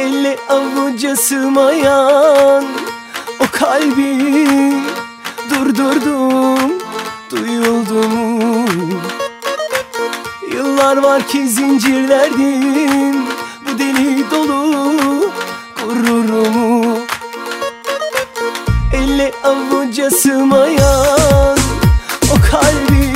Elle avuca sığmayan o kalbi durdurdum Duyuldum. Yıllar var ki zincirlerdim Bu deli dolu gururumu. Elle avuca sığmayan o kalbi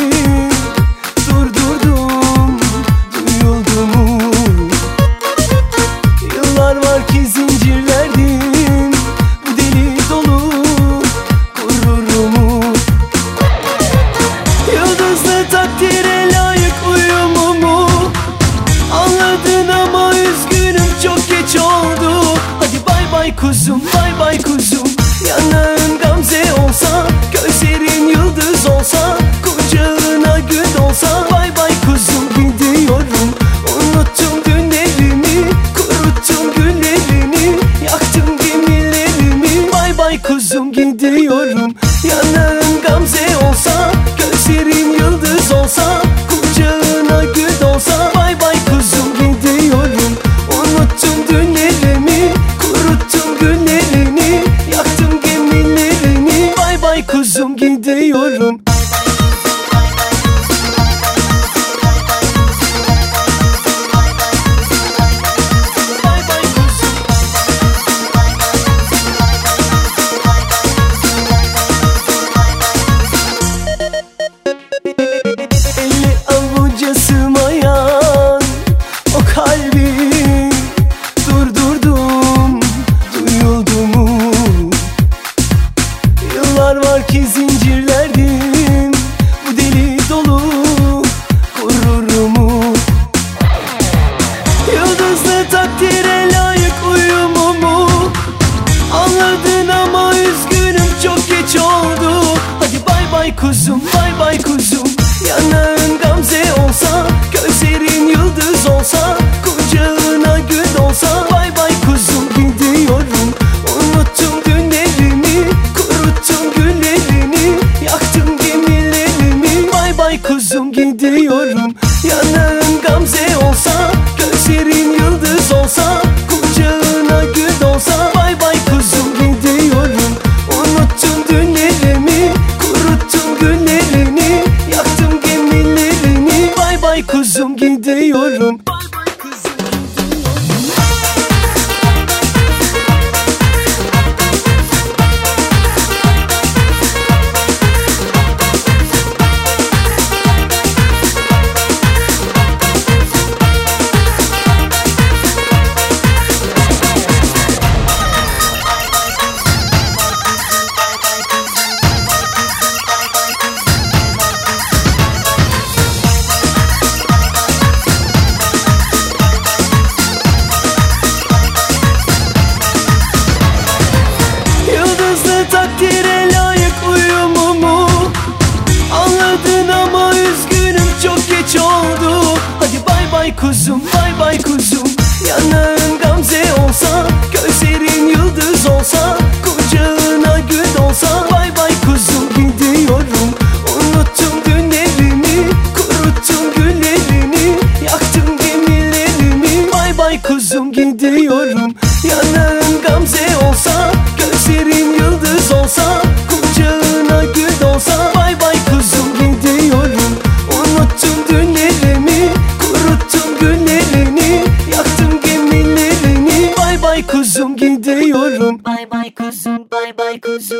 kuzum bay bay seviyorum. Yanağın gamze olsa Gözlerin yıldız olsa Kucağına gül olsa Bay bay kuzum gidiyorum Unuttun dünlerimi Kuruttun güllerini Yaktım gemilerini Bay bay kuzum gidiyorum. Vay bay kuzum yanağın gamze olsa Gözlerin yıldız olsa Kucağına gül olsa Vay bay kuzum gidiyorum Unuttum günlerimi Kuruttum güllerini Yaktım gemilerimi. Vay bay kuzum gidiyorum. バイバイクス